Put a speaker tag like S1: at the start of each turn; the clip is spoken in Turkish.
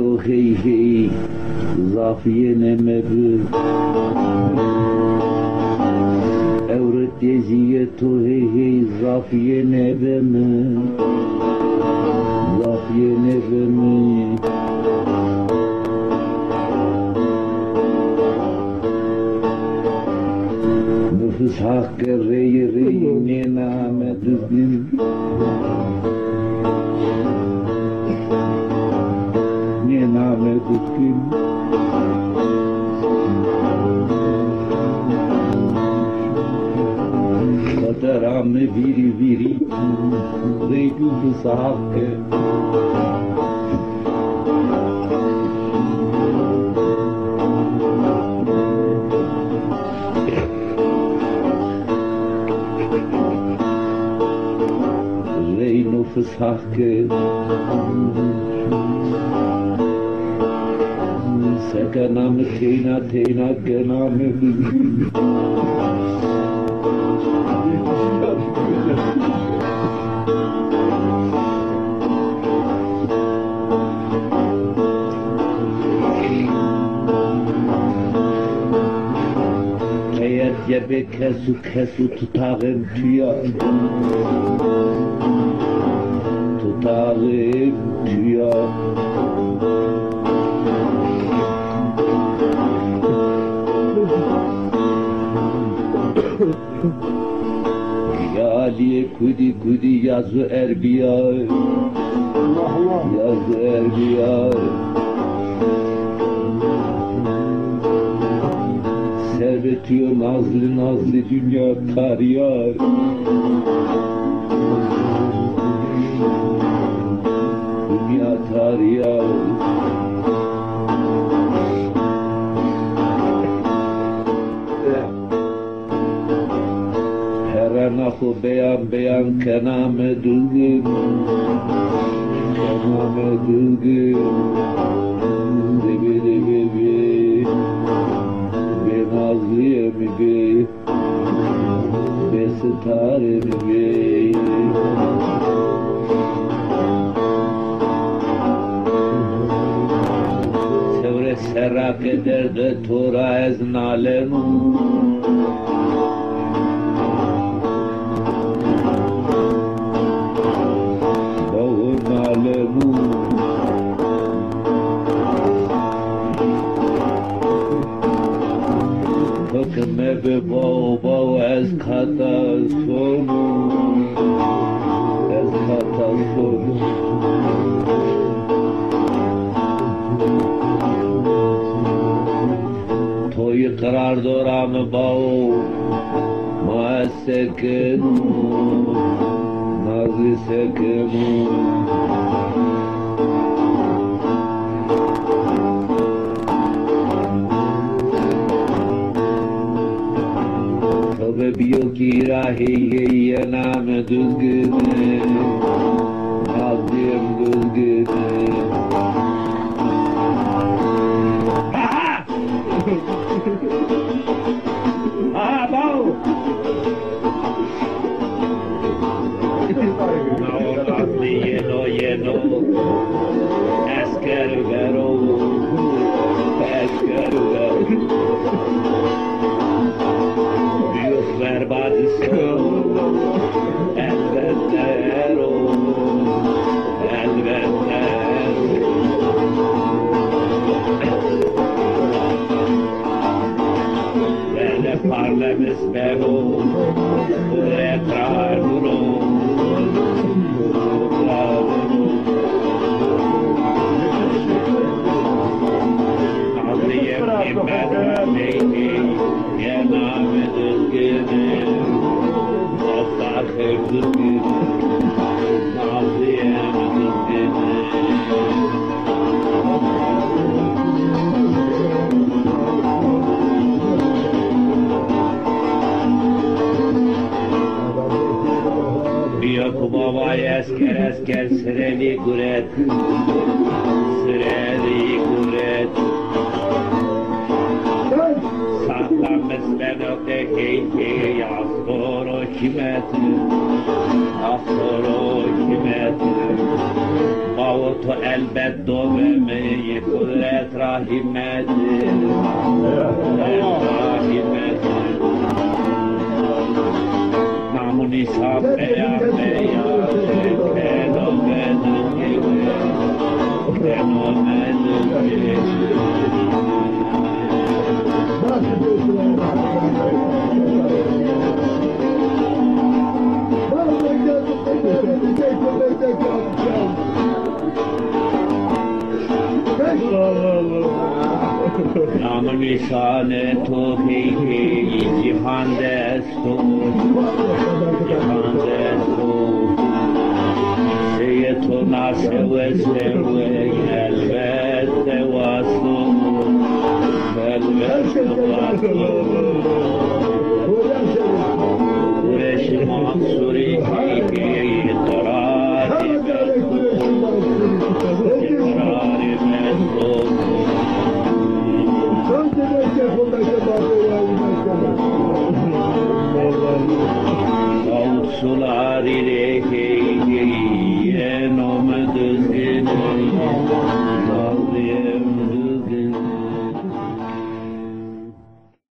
S1: تو خیخی زافیه نمبر اورت یزیه تو هی هی زافیه نبمه da rame viri viri rey tu tsark ke rey nu shakh ke ander seg na ke na Jebe Kesu Kesu tutarım tüyarım Tutarım tüyarım Yaliye kudi kudi yazı erbiya. Yazı erbiya. Servetiyor nazlı nazlı dünya tariyar Beyan beyan kename dülgün Kename dülgün Debi debi bi Be bi Be sitare mi bi Sevre serak eder de tora ez به بابا از خطا سرون از خطا سرون توی قرار دارم با ما سکن نازی سکن tira hege yena me duzgene Hazir duzgene bezbego retrarno Azjem i Yok babay esker esker sıreli guret. Sıreli guret. Sahtamız ben öte heyke Astoro kimet. Astoro kimet. Bavutu elbet dövmeyi Kudret rahimet döneceğim. Nam nişane topiki cihan destu Cihan destu Şeytu naşe ve sevve elbette vaslu Elbette vaslu Reşim Ansuri Sonari রেখে